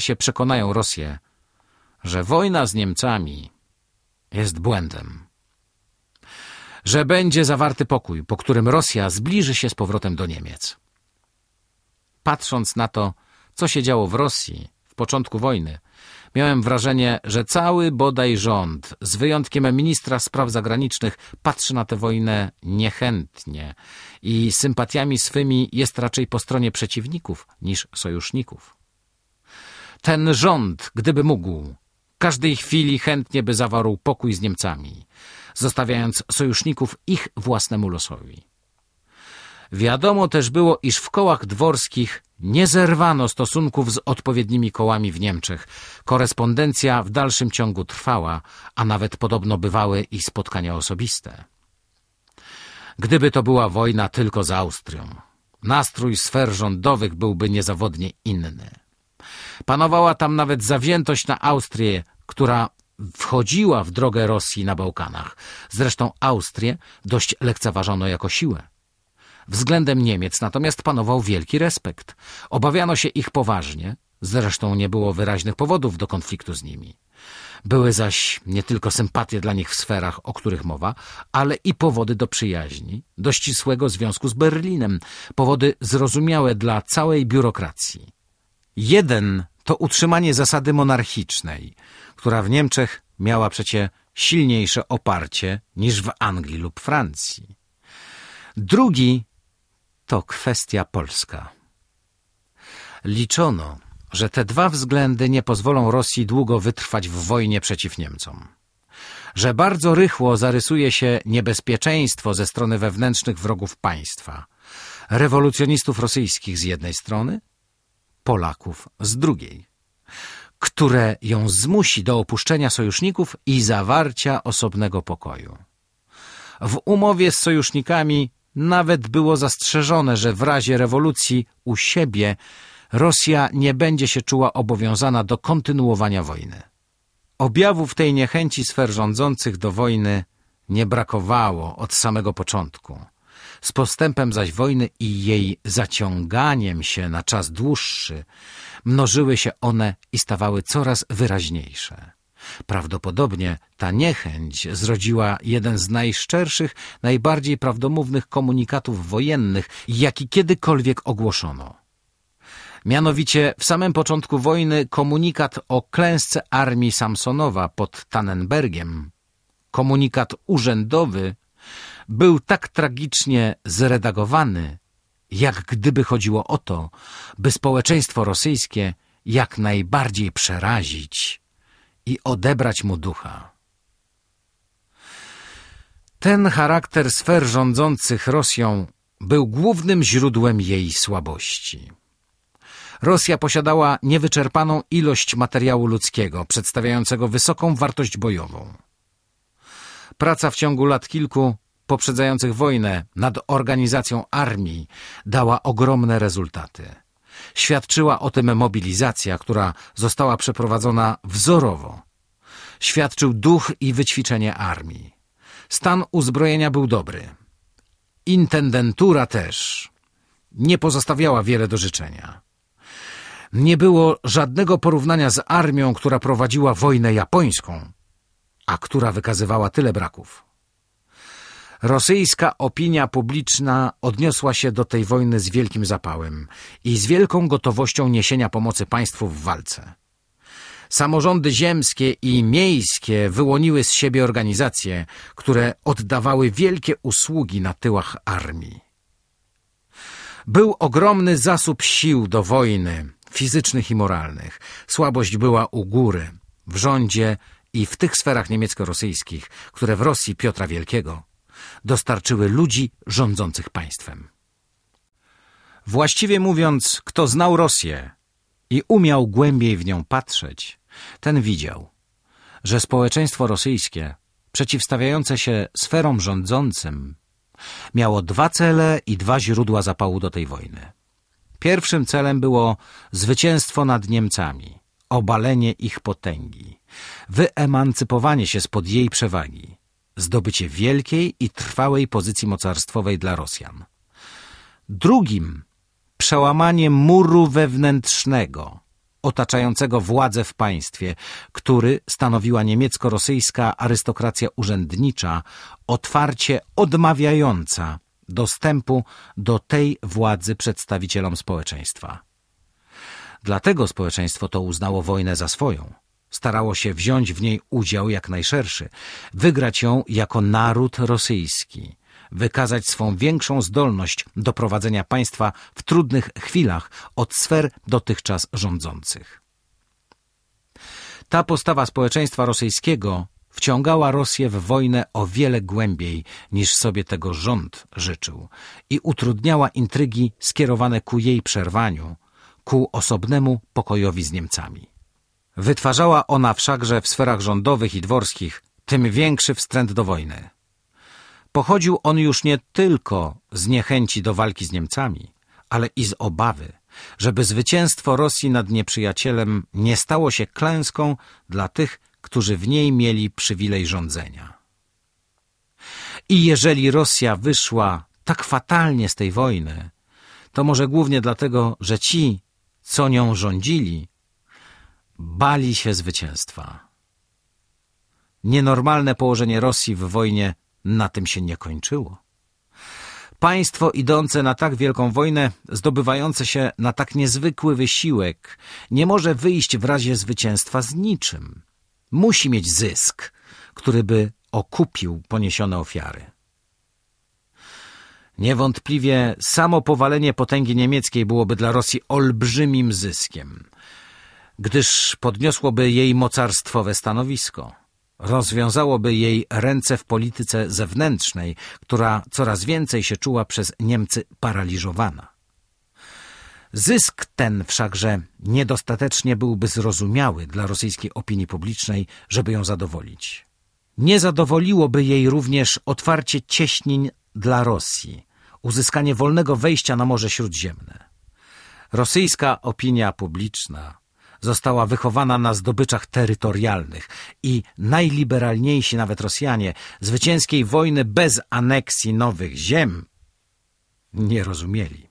się przekonają Rosję, że wojna z Niemcami jest błędem. Że będzie zawarty pokój, po którym Rosja zbliży się z powrotem do Niemiec. Patrząc na to, co się działo w Rosji w początku wojny, miałem wrażenie, że cały bodaj rząd, z wyjątkiem ministra spraw zagranicznych, patrzy na tę wojnę niechętnie i sympatiami swymi jest raczej po stronie przeciwników niż sojuszników. Ten rząd, gdyby mógł, każdej chwili chętnie by zawarł pokój z Niemcami, zostawiając sojuszników ich własnemu losowi. Wiadomo też było, iż w kołach dworskich nie zerwano stosunków z odpowiednimi kołami w Niemczech. Korespondencja w dalszym ciągu trwała, a nawet podobno bywały i spotkania osobiste. Gdyby to była wojna tylko z Austrią, nastrój sfer rządowych byłby niezawodnie inny. Panowała tam nawet zawziętość na Austrię, która wchodziła w drogę Rosji na Bałkanach. Zresztą Austrię dość lekceważono jako siłę. Względem Niemiec natomiast panował wielki respekt. Obawiano się ich poważnie, zresztą nie było wyraźnych powodów do konfliktu z nimi. Były zaś nie tylko sympatie dla nich w sferach, o których mowa, ale i powody do przyjaźni, do ścisłego związku z Berlinem, powody zrozumiałe dla całej biurokracji. Jeden to utrzymanie zasady monarchicznej, która w Niemczech miała przecie silniejsze oparcie niż w Anglii lub Francji. Drugi to kwestia polska. Liczono, że te dwa względy nie pozwolą Rosji długo wytrwać w wojnie przeciw Niemcom. Że bardzo rychło zarysuje się niebezpieczeństwo ze strony wewnętrznych wrogów państwa, rewolucjonistów rosyjskich z jednej strony, Polaków z drugiej, które ją zmusi do opuszczenia sojuszników i zawarcia osobnego pokoju. W umowie z sojusznikami nawet było zastrzeżone, że w razie rewolucji u siebie Rosja nie będzie się czuła obowiązana do kontynuowania wojny. Objawów tej niechęci sfer rządzących do wojny nie brakowało od samego początku. Z postępem zaś wojny i jej zaciąganiem się na czas dłuższy mnożyły się one i stawały coraz wyraźniejsze. Prawdopodobnie ta niechęć zrodziła jeden z najszczerszych, najbardziej prawdomównych komunikatów wojennych, jaki kiedykolwiek ogłoszono. Mianowicie w samym początku wojny komunikat o klęsce armii Samsonowa pod Tannenbergiem, komunikat urzędowy, był tak tragicznie zredagowany, jak gdyby chodziło o to, by społeczeństwo rosyjskie jak najbardziej przerazić i odebrać mu ducha. Ten charakter sfer rządzących Rosją był głównym źródłem jej słabości. Rosja posiadała niewyczerpaną ilość materiału ludzkiego, przedstawiającego wysoką wartość bojową. Praca w ciągu lat kilku poprzedzających wojnę nad organizacją armii dała ogromne rezultaty. Świadczyła o tym mobilizacja, która została przeprowadzona wzorowo. Świadczył duch i wyćwiczenie armii. Stan uzbrojenia był dobry. Intendentura też nie pozostawiała wiele do życzenia. Nie było żadnego porównania z armią, która prowadziła wojnę japońską, a która wykazywała tyle braków. Rosyjska opinia publiczna odniosła się do tej wojny z wielkim zapałem i z wielką gotowością niesienia pomocy państwu w walce. Samorządy ziemskie i miejskie wyłoniły z siebie organizacje, które oddawały wielkie usługi na tyłach armii. Był ogromny zasób sił do wojny, fizycznych i moralnych. Słabość była u góry, w rządzie i w tych sferach niemiecko-rosyjskich, które w Rosji Piotra Wielkiego dostarczyły ludzi rządzących państwem. Właściwie mówiąc, kto znał Rosję i umiał głębiej w nią patrzeć, ten widział, że społeczeństwo rosyjskie, przeciwstawiające się sferom rządzącym, miało dwa cele i dwa źródła zapału do tej wojny. Pierwszym celem było zwycięstwo nad Niemcami, obalenie ich potęgi, wyemancypowanie się spod jej przewagi, zdobycie wielkiej i trwałej pozycji mocarstwowej dla Rosjan. Drugim przełamanie muru wewnętrznego, otaczającego władzę w państwie, który stanowiła niemiecko-rosyjska arystokracja urzędnicza, otwarcie odmawiająca dostępu do tej władzy przedstawicielom społeczeństwa. Dlatego społeczeństwo to uznało wojnę za swoją. Starało się wziąć w niej udział jak najszerszy, wygrać ją jako naród rosyjski, wykazać swą większą zdolność do prowadzenia państwa w trudnych chwilach od sfer dotychczas rządzących. Ta postawa społeczeństwa rosyjskiego wciągała Rosję w wojnę o wiele głębiej niż sobie tego rząd życzył i utrudniała intrygi skierowane ku jej przerwaniu, ku osobnemu pokojowi z Niemcami. Wytwarzała ona wszakże w sferach rządowych i dworskich tym większy wstręt do wojny. Pochodził on już nie tylko z niechęci do walki z Niemcami, ale i z obawy, żeby zwycięstwo Rosji nad nieprzyjacielem nie stało się klęską dla tych, którzy w niej mieli przywilej rządzenia. I jeżeli Rosja wyszła tak fatalnie z tej wojny, to może głównie dlatego, że ci, co nią rządzili, bali się zwycięstwa. Nienormalne położenie Rosji w wojnie na tym się nie kończyło. Państwo idące na tak wielką wojnę, zdobywające się na tak niezwykły wysiłek, nie może wyjść w razie zwycięstwa z niczym. Musi mieć zysk, który by okupił poniesione ofiary. Niewątpliwie samo powalenie potęgi niemieckiej byłoby dla Rosji olbrzymim zyskiem, gdyż podniosłoby jej mocarstwowe stanowisko. Rozwiązałoby jej ręce w polityce zewnętrznej, która coraz więcej się czuła przez Niemcy paraliżowana. Zysk ten wszakże niedostatecznie byłby zrozumiały dla rosyjskiej opinii publicznej, żeby ją zadowolić. Nie zadowoliłoby jej również otwarcie cieśnin dla Rosji, uzyskanie wolnego wejścia na Morze Śródziemne. Rosyjska opinia publiczna została wychowana na zdobyczach terytorialnych i najliberalniejsi nawet Rosjanie zwycięskiej wojny bez aneksji nowych ziem nie rozumieli.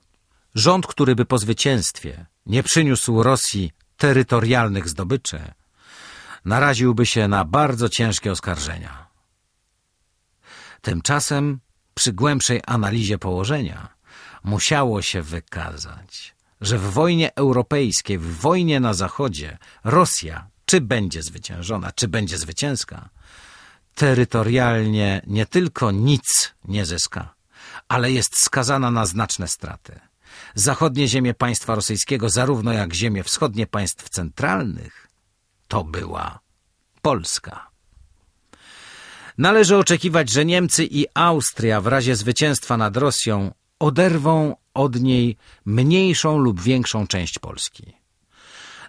Rząd, który by po zwycięstwie nie przyniósł Rosji terytorialnych zdobyczy, naraziłby się na bardzo ciężkie oskarżenia. Tymczasem przy głębszej analizie położenia musiało się wykazać, że w wojnie europejskiej, w wojnie na Zachodzie, Rosja, czy będzie zwyciężona, czy będzie zwycięska, terytorialnie nie tylko nic nie zyska, ale jest skazana na znaczne straty. Zachodnie ziemie państwa rosyjskiego, zarówno jak ziemie wschodnie państw centralnych, to była Polska. Należy oczekiwać, że Niemcy i Austria w razie zwycięstwa nad Rosją oderwą od niej mniejszą lub większą część Polski.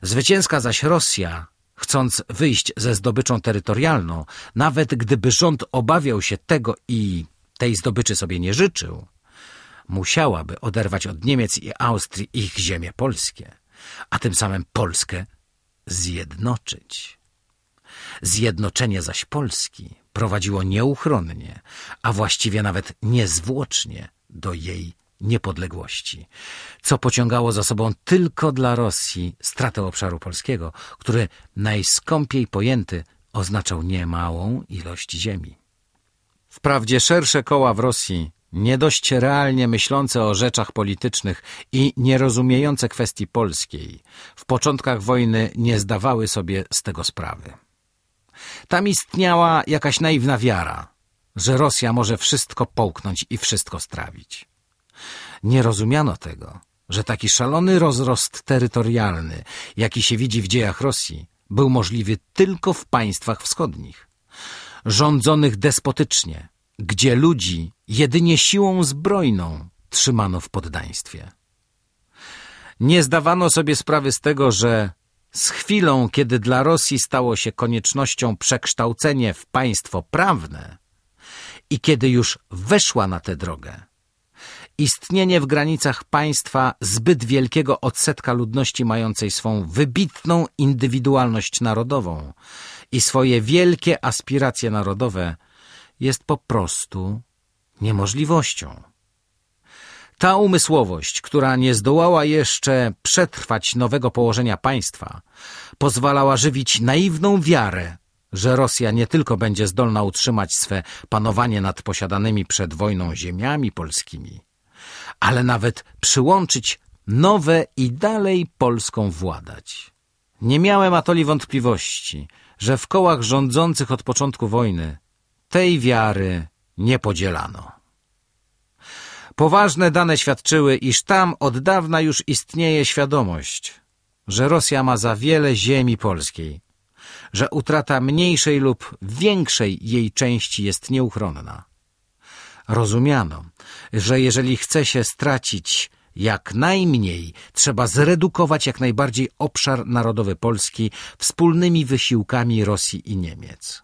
Zwycięska zaś Rosja, chcąc wyjść ze zdobyczą terytorialną, nawet gdyby rząd obawiał się tego i tej zdobyczy sobie nie życzył, musiałaby oderwać od Niemiec i Austrii ich ziemie polskie, a tym samym Polskę zjednoczyć. Zjednoczenie zaś Polski prowadziło nieuchronnie, a właściwie nawet niezwłocznie do jej niepodległości, co pociągało za sobą tylko dla Rosji stratę obszaru polskiego, który najskąpiej pojęty oznaczał niemałą ilość ziemi. Wprawdzie szersze koła w Rosji, nie dość realnie myślące o rzeczach politycznych i nierozumiejące kwestii polskiej, w początkach wojny nie zdawały sobie z tego sprawy. Tam istniała jakaś naiwna wiara, że Rosja może wszystko połknąć i wszystko strawić. Nie rozumiano tego, że taki szalony rozrost terytorialny, jaki się widzi w dziejach Rosji, był możliwy tylko w państwach wschodnich, rządzonych despotycznie, gdzie ludzi jedynie siłą zbrojną trzymano w poddaństwie. Nie zdawano sobie sprawy z tego, że z chwilą, kiedy dla Rosji stało się koniecznością przekształcenie w państwo prawne i kiedy już weszła na tę drogę, istnienie w granicach państwa zbyt wielkiego odsetka ludności mającej swą wybitną indywidualność narodową i swoje wielkie aspiracje narodowe jest po prostu niemożliwością. Ta umysłowość, która nie zdołała jeszcze przetrwać nowego położenia państwa, pozwalała żywić naiwną wiarę, że Rosja nie tylko będzie zdolna utrzymać swe panowanie nad posiadanymi przed wojną ziemiami polskimi, ale nawet przyłączyć nowe i dalej Polską władać. Nie miałem atoli wątpliwości, że w kołach rządzących od początku wojny tej wiary nie podzielano. Poważne dane świadczyły, iż tam od dawna już istnieje świadomość, że Rosja ma za wiele ziemi polskiej, że utrata mniejszej lub większej jej części jest nieuchronna. Rozumiano, że jeżeli chce się stracić jak najmniej, trzeba zredukować jak najbardziej obszar narodowy Polski wspólnymi wysiłkami Rosji i Niemiec.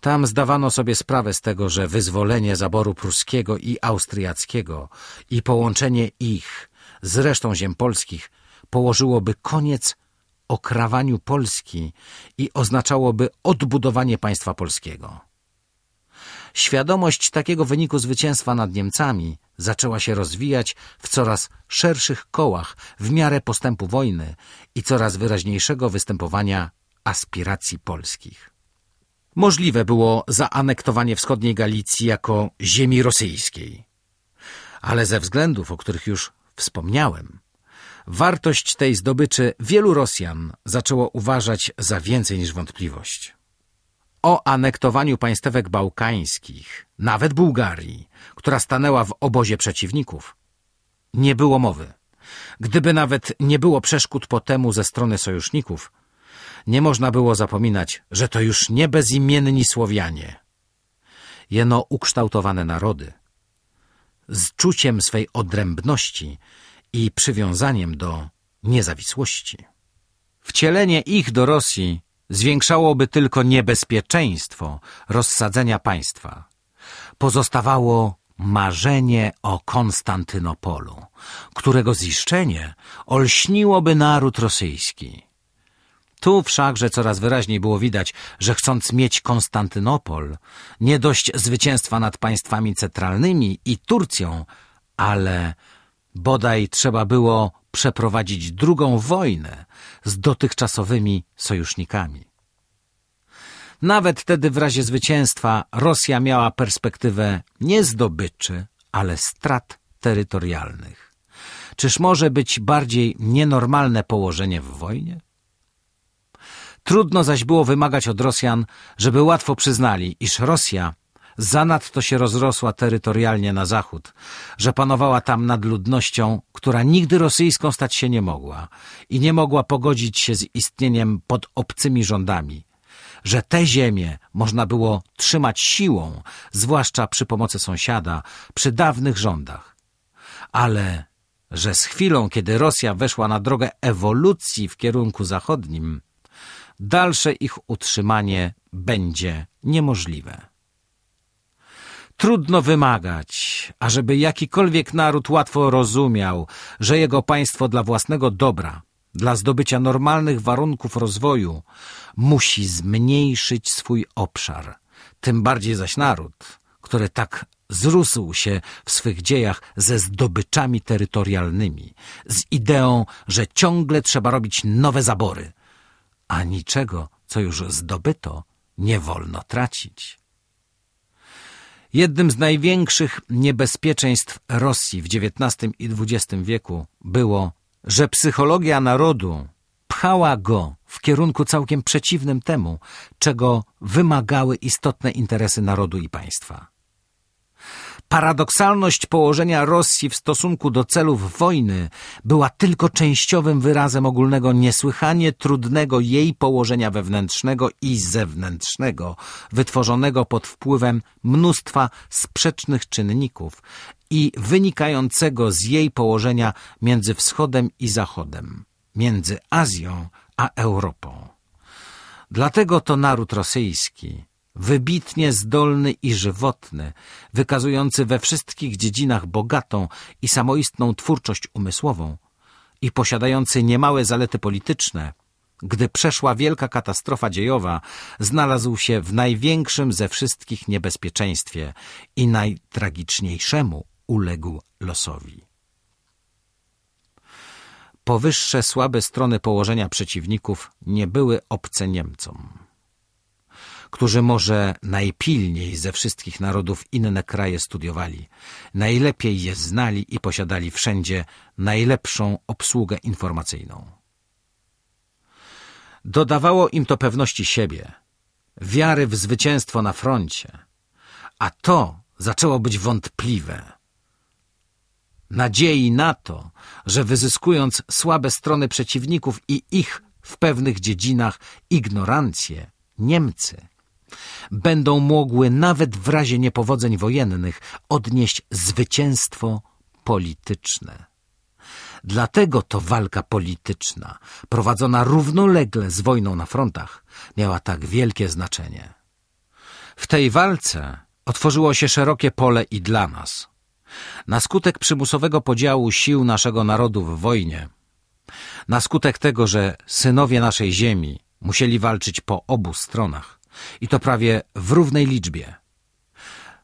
Tam zdawano sobie sprawę z tego, że wyzwolenie zaboru pruskiego i austriackiego i połączenie ich z resztą ziem polskich położyłoby koniec okrawaniu Polski i oznaczałoby odbudowanie państwa polskiego. Świadomość takiego wyniku zwycięstwa nad Niemcami zaczęła się rozwijać w coraz szerszych kołach w miarę postępu wojny i coraz wyraźniejszego występowania aspiracji polskich. Możliwe było zaanektowanie wschodniej Galicji jako ziemi rosyjskiej. Ale ze względów, o których już wspomniałem, wartość tej zdobyczy wielu Rosjan zaczęło uważać za więcej niż wątpliwość. O anektowaniu państewek bałkańskich, nawet Bułgarii, która stanęła w obozie przeciwników, nie było mowy. Gdyby nawet nie było przeszkód po temu ze strony sojuszników, nie można było zapominać, że to już nie bezimienni Słowianie. Jeno ukształtowane narody, z czuciem swej odrębności i przywiązaniem do niezawisłości. Wcielenie ich do Rosji zwiększałoby tylko niebezpieczeństwo rozsadzenia państwa. Pozostawało marzenie o Konstantynopolu, którego ziszczenie olśniłoby naród rosyjski. Tu wszakże coraz wyraźniej było widać, że chcąc mieć Konstantynopol, nie dość zwycięstwa nad państwami centralnymi i Turcją, ale bodaj trzeba było przeprowadzić drugą wojnę z dotychczasowymi sojusznikami. Nawet wtedy w razie zwycięstwa Rosja miała perspektywę nie zdobyczy, ale strat terytorialnych. Czyż może być bardziej nienormalne położenie w wojnie? Trudno zaś było wymagać od Rosjan, żeby łatwo przyznali, iż Rosja zanadto się rozrosła terytorialnie na zachód, że panowała tam nad ludnością, która nigdy rosyjską stać się nie mogła i nie mogła pogodzić się z istnieniem pod obcymi rządami, że te ziemie można było trzymać siłą, zwłaszcza przy pomocy sąsiada, przy dawnych rządach. Ale że z chwilą, kiedy Rosja weszła na drogę ewolucji w kierunku zachodnim, dalsze ich utrzymanie będzie niemożliwe. Trudno wymagać, ażeby jakikolwiek naród łatwo rozumiał, że jego państwo dla własnego dobra, dla zdobycia normalnych warunków rozwoju, musi zmniejszyć swój obszar. Tym bardziej zaś naród, który tak zrósł się w swych dziejach ze zdobyczami terytorialnymi, z ideą, że ciągle trzeba robić nowe zabory, a niczego, co już zdobyto, nie wolno tracić. Jednym z największych niebezpieczeństw Rosji w XIX i XX wieku było, że psychologia narodu pchała go w kierunku całkiem przeciwnym temu, czego wymagały istotne interesy narodu i państwa. Paradoksalność położenia Rosji w stosunku do celów wojny była tylko częściowym wyrazem ogólnego niesłychanie trudnego jej położenia wewnętrznego i zewnętrznego, wytworzonego pod wpływem mnóstwa sprzecznych czynników i wynikającego z jej położenia między wschodem i zachodem, między Azją a Europą. Dlatego to naród rosyjski wybitnie zdolny i żywotny, wykazujący we wszystkich dziedzinach bogatą i samoistną twórczość umysłową i posiadający niemałe zalety polityczne, gdy przeszła wielka katastrofa dziejowa, znalazł się w największym ze wszystkich niebezpieczeństwie i najtragiczniejszemu uległ losowi. Powyższe słabe strony położenia przeciwników nie były obce Niemcom, którzy może najpilniej ze wszystkich narodów inne kraje studiowali, najlepiej je znali i posiadali wszędzie najlepszą obsługę informacyjną. Dodawało im to pewności siebie, wiary w zwycięstwo na froncie, a to zaczęło być wątpliwe. Nadziei na to, że wyzyskując słabe strony przeciwników i ich w pewnych dziedzinach ignorancję, Niemcy będą mogły nawet w razie niepowodzeń wojennych odnieść zwycięstwo polityczne. Dlatego to walka polityczna, prowadzona równolegle z wojną na frontach, miała tak wielkie znaczenie. W tej walce otworzyło się szerokie pole i dla nas. Na skutek przymusowego podziału sił naszego narodu w wojnie, na skutek tego, że synowie naszej ziemi musieli walczyć po obu stronach i to prawie w równej liczbie –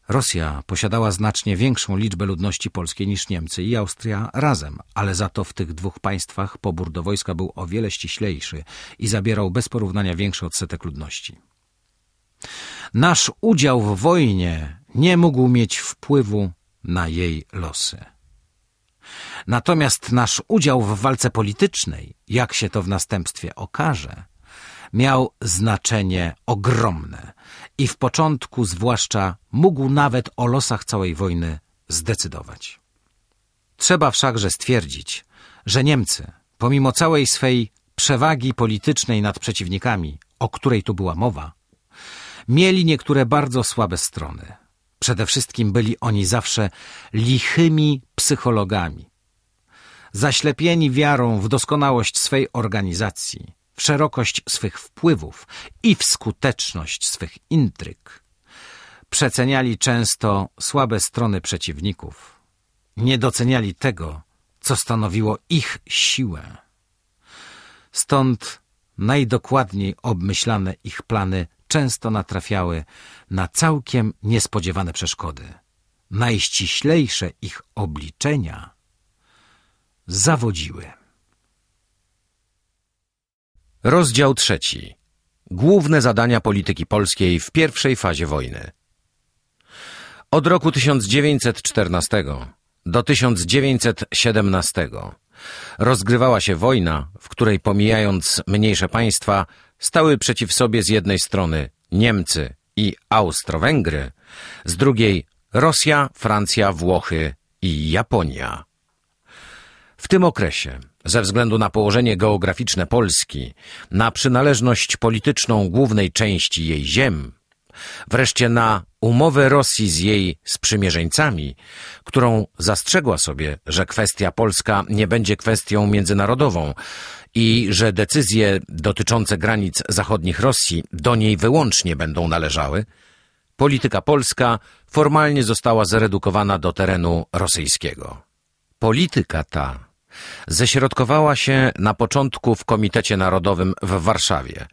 Rosja posiadała znacznie większą liczbę ludności polskiej niż Niemcy i Austria razem, ale za to w tych dwóch państwach pobór do wojska był o wiele ściślejszy i zabierał bez porównania większy odsetek ludności. Nasz udział w wojnie nie mógł mieć wpływu na jej losy. Natomiast nasz udział w walce politycznej, jak się to w następstwie okaże, miał znaczenie ogromne i w początku zwłaszcza mógł nawet o losach całej wojny zdecydować. Trzeba wszakże stwierdzić, że Niemcy, pomimo całej swej przewagi politycznej nad przeciwnikami, o której tu była mowa, mieli niektóre bardzo słabe strony. Przede wszystkim byli oni zawsze lichymi psychologami. Zaślepieni wiarą w doskonałość swej organizacji, w szerokość swych wpływów i w skuteczność swych intryg. Przeceniali często słabe strony przeciwników. Nie doceniali tego, co stanowiło ich siłę. Stąd najdokładniej obmyślane ich plany często natrafiały na całkiem niespodziewane przeszkody. Najściślejsze ich obliczenia zawodziły. Rozdział trzeci. Główne zadania polityki polskiej w pierwszej fazie wojny. Od roku 1914 do 1917 rozgrywała się wojna, w której pomijając mniejsze państwa, stały przeciw sobie z jednej strony Niemcy i Austro-Węgry, z drugiej Rosja, Francja, Włochy i Japonia. W tym okresie ze względu na położenie geograficzne Polski, na przynależność polityczną głównej części jej ziem, wreszcie na umowę Rosji z jej sprzymierzeńcami, którą zastrzegła sobie, że kwestia polska nie będzie kwestią międzynarodową i że decyzje dotyczące granic zachodnich Rosji do niej wyłącznie będą należały, polityka polska formalnie została zredukowana do terenu rosyjskiego. Polityka ta ześrodkowała się na początku w Komitecie Narodowym w Warszawie,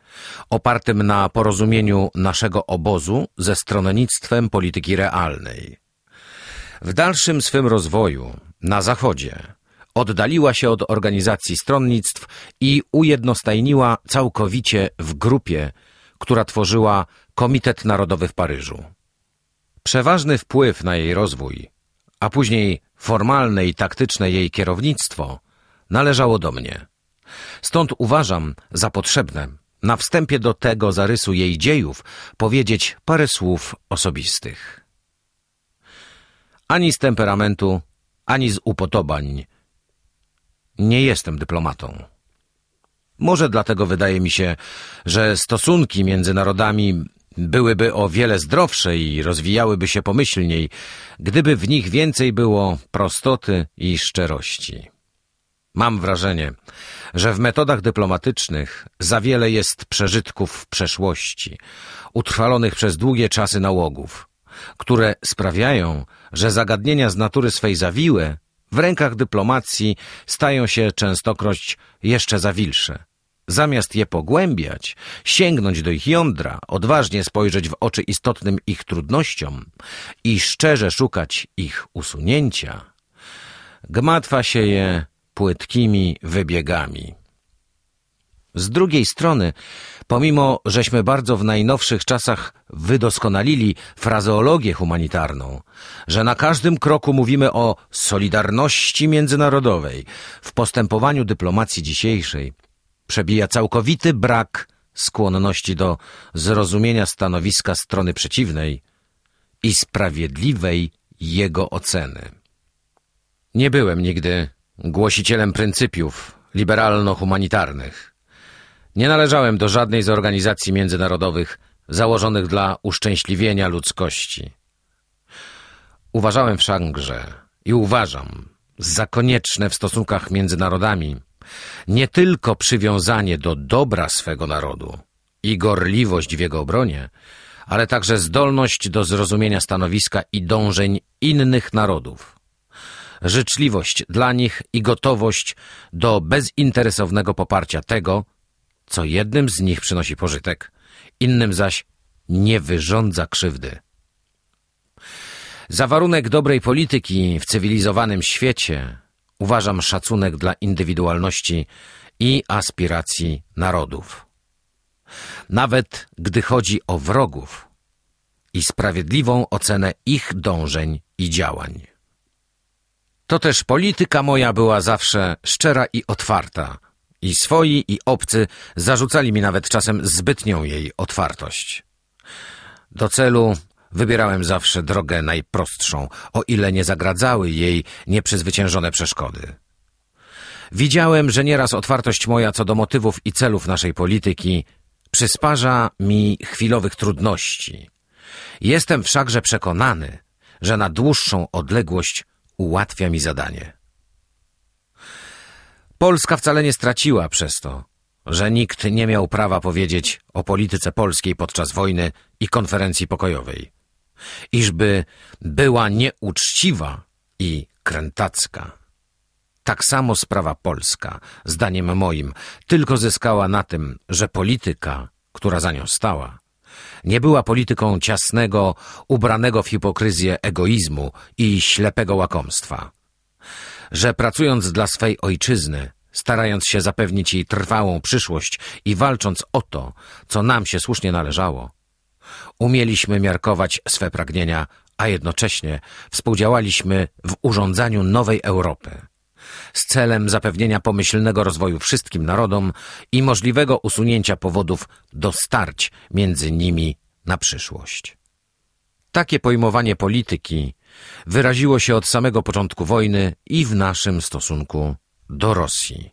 opartym na porozumieniu naszego obozu ze stronnictwem polityki realnej. W dalszym swym rozwoju, na Zachodzie, oddaliła się od organizacji stronnictw i ujednostajniła całkowicie w grupie, która tworzyła Komitet Narodowy w Paryżu. Przeważny wpływ na jej rozwój, a później formalne i taktyczne jej kierownictwo należało do mnie. Stąd uważam za potrzebne na wstępie do tego zarysu jej dziejów powiedzieć parę słów osobistych. Ani z temperamentu, ani z upodobań nie jestem dyplomatą. Może dlatego wydaje mi się, że stosunki między narodami byłyby o wiele zdrowsze i rozwijałyby się pomyślniej, gdyby w nich więcej było prostoty i szczerości. Mam wrażenie, że w metodach dyplomatycznych za wiele jest przeżytków w przeszłości, utrwalonych przez długie czasy nałogów, które sprawiają, że zagadnienia z natury swej zawiłe w rękach dyplomacji stają się częstokroć jeszcze zawilsze, zamiast je pogłębiać, sięgnąć do ich jądra, odważnie spojrzeć w oczy istotnym ich trudnościom i szczerze szukać ich usunięcia, gmatwa się je płytkimi wybiegami. Z drugiej strony, pomimo żeśmy bardzo w najnowszych czasach wydoskonalili frazeologię humanitarną, że na każdym kroku mówimy o solidarności międzynarodowej, w postępowaniu dyplomacji dzisiejszej przebija całkowity brak skłonności do zrozumienia stanowiska strony przeciwnej i sprawiedliwej jego oceny. Nie byłem nigdy głosicielem pryncypiów liberalno-humanitarnych. Nie należałem do żadnej z organizacji międzynarodowych założonych dla uszczęśliwienia ludzkości. Uważałem wszakże i uważam za konieczne w stosunkach między narodami nie tylko przywiązanie do dobra swego narodu i gorliwość w jego obronie, ale także zdolność do zrozumienia stanowiska i dążeń innych narodów, życzliwość dla nich i gotowość do bezinteresownego poparcia tego, co jednym z nich przynosi pożytek, innym zaś nie wyrządza krzywdy. Za warunek dobrej polityki w cywilizowanym świecie uważam szacunek dla indywidualności i aspiracji narodów. Nawet gdy chodzi o wrogów i sprawiedliwą ocenę ich dążeń i działań. To też polityka moja była zawsze szczera i otwarta i swoi i obcy zarzucali mi nawet czasem zbytnią jej otwartość. Do celu wybierałem zawsze drogę najprostszą, o ile nie zagradzały jej nieprzezwyciężone przeszkody. Widziałem, że nieraz otwartość moja co do motywów i celów naszej polityki przysparza mi chwilowych trudności. Jestem wszakże przekonany, że na dłuższą odległość ułatwia mi zadanie. Polska wcale nie straciła przez to, że nikt nie miał prawa powiedzieć o polityce polskiej podczas wojny i konferencji pokojowej, iżby była nieuczciwa i krętacka. Tak samo sprawa polska, zdaniem moim, tylko zyskała na tym, że polityka, która za nią stała, nie była polityką ciasnego, ubranego w hipokryzję egoizmu i ślepego łakomstwa. Że pracując dla swej ojczyzny, starając się zapewnić jej trwałą przyszłość i walcząc o to, co nam się słusznie należało, umieliśmy miarkować swe pragnienia, a jednocześnie współdziałaliśmy w urządzaniu nowej Europy z celem zapewnienia pomyślnego rozwoju wszystkim narodom i możliwego usunięcia powodów do starć między nimi na przyszłość. Takie pojmowanie polityki wyraziło się od samego początku wojny i w naszym stosunku do Rosji.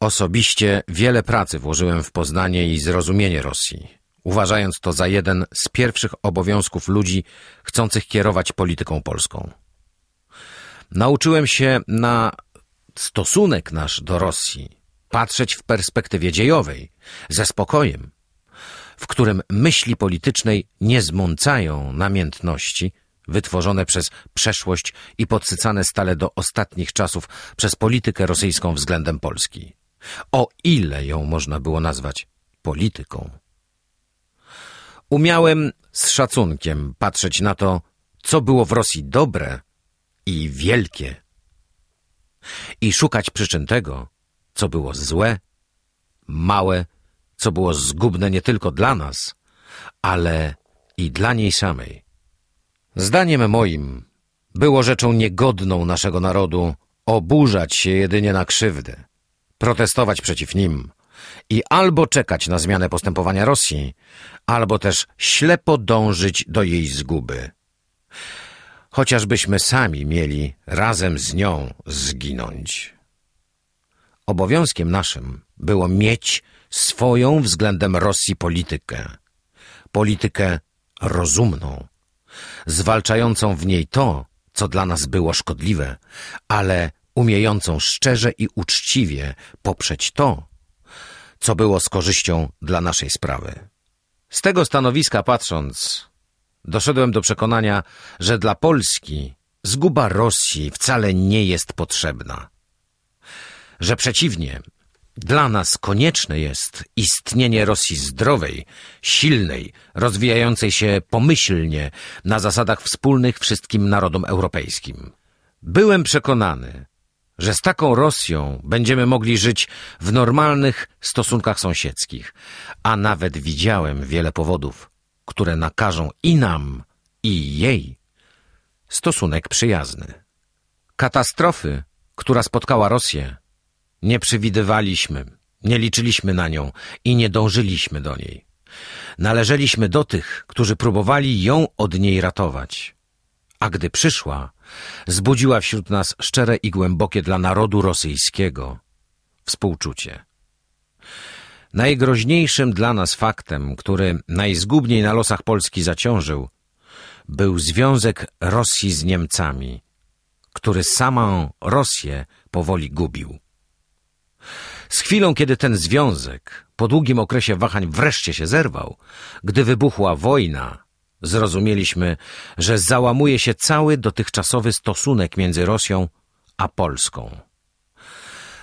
Osobiście wiele pracy włożyłem w poznanie i zrozumienie Rosji, uważając to za jeden z pierwszych obowiązków ludzi chcących kierować polityką polską. Nauczyłem się na stosunek nasz do Rosji patrzeć w perspektywie dziejowej, ze spokojem, w którym myśli politycznej nie zmącają namiętności wytworzone przez przeszłość i podsycane stale do ostatnich czasów przez politykę rosyjską względem Polski. O ile ją można było nazwać polityką. Umiałem z szacunkiem patrzeć na to, co było w Rosji dobre i wielkie. I szukać przyczyn tego, co było złe, małe, co było zgubne nie tylko dla nas, ale i dla niej samej. Zdaniem moim było rzeczą niegodną naszego narodu oburzać się jedynie na krzywdę, protestować przeciw nim i albo czekać na zmianę postępowania Rosji, albo też ślepo dążyć do jej zguby chociażbyśmy sami mieli razem z nią zginąć. Obowiązkiem naszym było mieć swoją względem Rosji politykę. Politykę rozumną, zwalczającą w niej to, co dla nas było szkodliwe, ale umiejącą szczerze i uczciwie poprzeć to, co było z korzyścią dla naszej sprawy. Z tego stanowiska patrząc, doszedłem do przekonania, że dla Polski zguba Rosji wcale nie jest potrzebna. Że przeciwnie, Dla nas konieczne jest istnienie Rosji zdrowej, silnej, rozwijającej się pomyślnie na zasadach wspólnych wszystkim narodom europejskim. Byłem przekonany, że z taką Rosją będziemy mogli żyć w normalnych stosunkach sąsiedzkich, a nawet widziałem wiele powodów, które nakażą i nam, i jej stosunek przyjazny. Katastrofy, która spotkała Rosję, nie przewidywaliśmy, nie liczyliśmy na nią i nie dążyliśmy do niej. Należeliśmy do tych, którzy próbowali ją od niej ratować. A gdy przyszła, zbudziła wśród nas szczere i głębokie dla narodu rosyjskiego współczucie. Najgroźniejszym dla nas faktem, który najzgubniej na losach Polski zaciążył, był związek Rosji z Niemcami, który samą Rosję powoli gubił. Z chwilą, kiedy ten związek po długim okresie wahań wreszcie się zerwał, gdy wybuchła wojna, zrozumieliśmy, że załamuje się cały dotychczasowy stosunek między Rosją a Polską.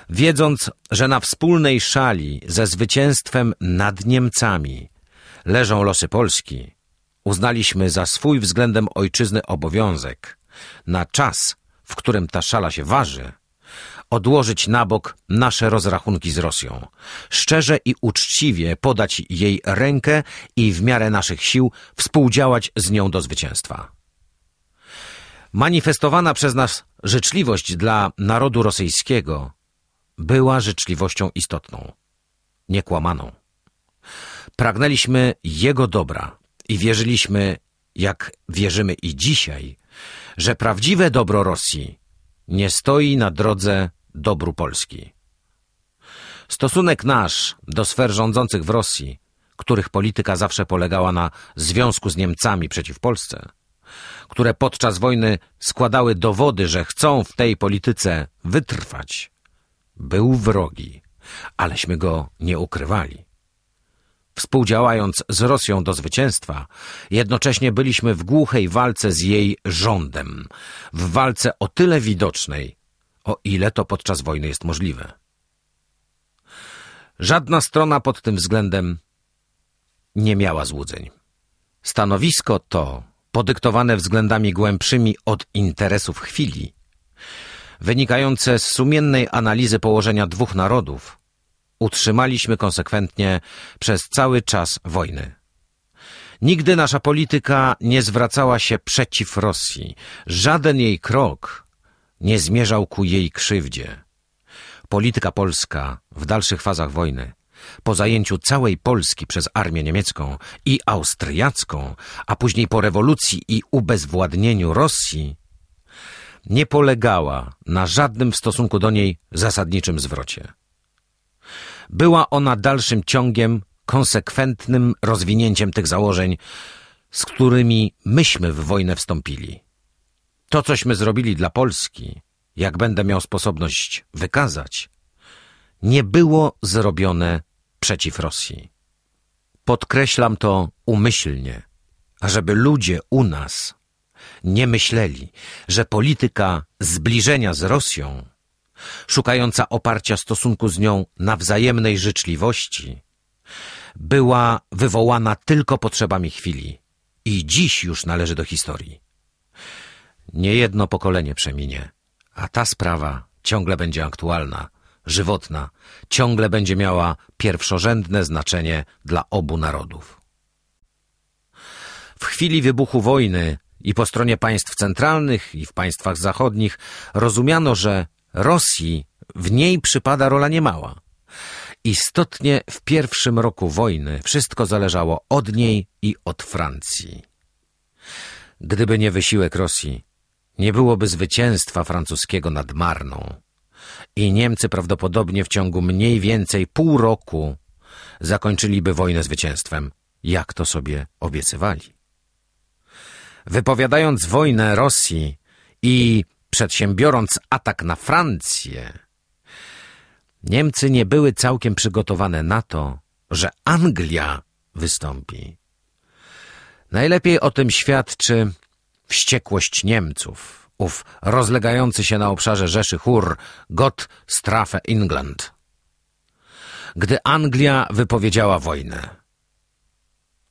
Wiedząc, że na wspólnej szali ze zwycięstwem nad Niemcami leżą losy Polski, uznaliśmy za swój względem ojczyzny obowiązek na czas, w którym ta szala się waży, odłożyć na bok nasze rozrachunki z Rosją, szczerze i uczciwie podać jej rękę i w miarę naszych sił współdziałać z nią do zwycięstwa. Manifestowana przez nas życzliwość dla narodu rosyjskiego była życzliwością istotną, niekłamaną. Pragnęliśmy jego dobra i wierzyliśmy, jak wierzymy i dzisiaj, że prawdziwe dobro Rosji nie stoi na drodze dobru Polski. Stosunek nasz do sfer rządzących w Rosji, których polityka zawsze polegała na związku z Niemcami przeciw Polsce, które podczas wojny składały dowody, że chcą w tej polityce wytrwać, był wrogi, aleśmy go nie ukrywali. Współdziałając z Rosją do zwycięstwa, jednocześnie byliśmy w głuchej walce z jej rządem, w walce o tyle widocznej, o ile to podczas wojny jest możliwe. Żadna strona pod tym względem nie miała złudzeń. Stanowisko to, podyktowane względami głębszymi od interesów chwili, wynikające z sumiennej analizy położenia dwóch narodów, utrzymaliśmy konsekwentnie przez cały czas wojny. Nigdy nasza polityka nie zwracała się przeciw Rosji. Żaden jej krok nie zmierzał ku jej krzywdzie. Polityka polska w dalszych fazach wojny, po zajęciu całej Polski przez armię niemiecką i austriacką, a później po rewolucji i ubezwładnieniu Rosji, nie polegała na żadnym w stosunku do niej zasadniczym zwrocie. Była ona dalszym ciągiem, konsekwentnym rozwinięciem tych założeń, z którymi myśmy w wojnę wstąpili. To, cośmy zrobili dla Polski, jak będę miał sposobność wykazać, nie było zrobione przeciw Rosji. Podkreślam to umyślnie, ażeby ludzie u nas nie myśleli, że polityka zbliżenia z Rosją, szukająca oparcia stosunku z nią na wzajemnej życzliwości, była wywołana tylko potrzebami chwili i dziś już należy do historii. Niejedno pokolenie przeminie, a ta sprawa ciągle będzie aktualna, żywotna, ciągle będzie miała pierwszorzędne znaczenie dla obu narodów. W chwili wybuchu wojny i po stronie państw centralnych i w państwach zachodnich rozumiano, że Rosji w niej przypada rola niemała. Istotnie w pierwszym roku wojny wszystko zależało od niej i od Francji. Gdyby nie wysiłek Rosji, nie byłoby zwycięstwa francuskiego nad Marną i Niemcy prawdopodobnie w ciągu mniej więcej pół roku zakończyliby wojnę zwycięstwem, jak to sobie obiecywali. Wypowiadając wojnę Rosji i przedsiębiorąc atak na Francję, Niemcy nie były całkiem przygotowane na to, że Anglia wystąpi. Najlepiej o tym świadczy wściekłość Niemców, ów rozlegający się na obszarze Rzeszy chór Gott strafe England. gdy Anglia wypowiedziała wojnę.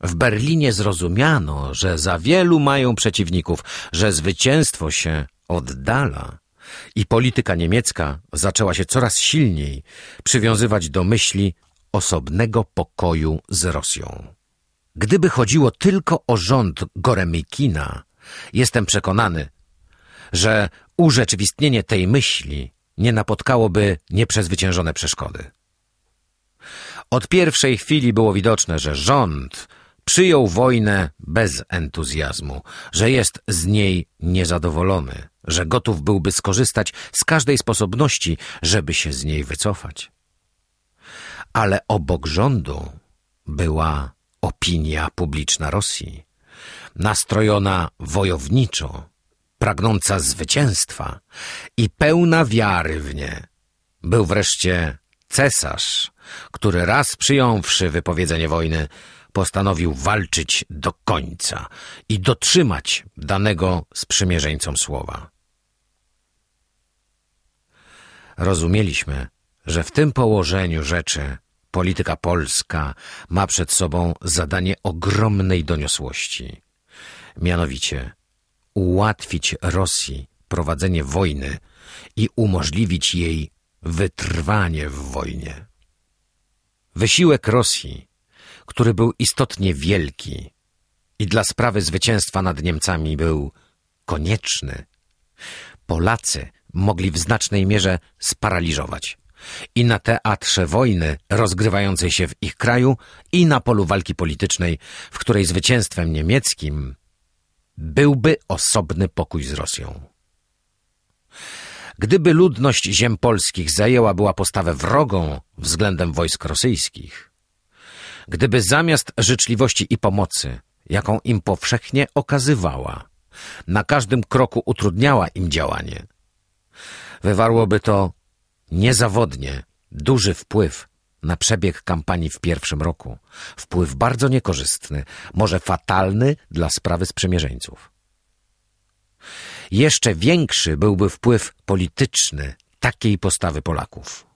W Berlinie zrozumiano, że za wielu mają przeciwników, że zwycięstwo się oddala i polityka niemiecka zaczęła się coraz silniej przywiązywać do myśli osobnego pokoju z Rosją. Gdyby chodziło tylko o rząd Goremykina, jestem przekonany, że urzeczywistnienie tej myśli nie napotkałoby nieprzezwyciężone przeszkody. Od pierwszej chwili było widoczne, że rząd przyjął wojnę bez entuzjazmu, że jest z niej niezadowolony, że gotów byłby skorzystać z każdej sposobności, żeby się z niej wycofać. Ale obok rządu była opinia publiczna Rosji, nastrojona wojowniczo, pragnąca zwycięstwa i pełna wiary w nie. Był wreszcie cesarz, który raz przyjąwszy wypowiedzenie wojny, postanowił walczyć do końca i dotrzymać danego sprzymierzeńcom słowa. Rozumieliśmy, że w tym położeniu rzeczy polityka polska ma przed sobą zadanie ogromnej doniosłości. Mianowicie ułatwić Rosji prowadzenie wojny i umożliwić jej wytrwanie w wojnie. Wysiłek Rosji, który był istotnie wielki i dla sprawy zwycięstwa nad Niemcami był konieczny, Polacy mogli w znacznej mierze sparaliżować i na teatrze wojny rozgrywającej się w ich kraju i na polu walki politycznej, w której zwycięstwem niemieckim byłby osobny pokój z Rosją. Gdyby ludność ziem polskich zajęła była postawę wrogą względem wojsk rosyjskich, gdyby zamiast życzliwości i pomocy, jaką im powszechnie okazywała, na każdym kroku utrudniała im działanie, wywarłoby to niezawodnie duży wpływ na przebieg kampanii w pierwszym roku. Wpływ bardzo niekorzystny, może fatalny dla sprawy sprzymierzeńców. Jeszcze większy byłby wpływ polityczny takiej postawy Polaków.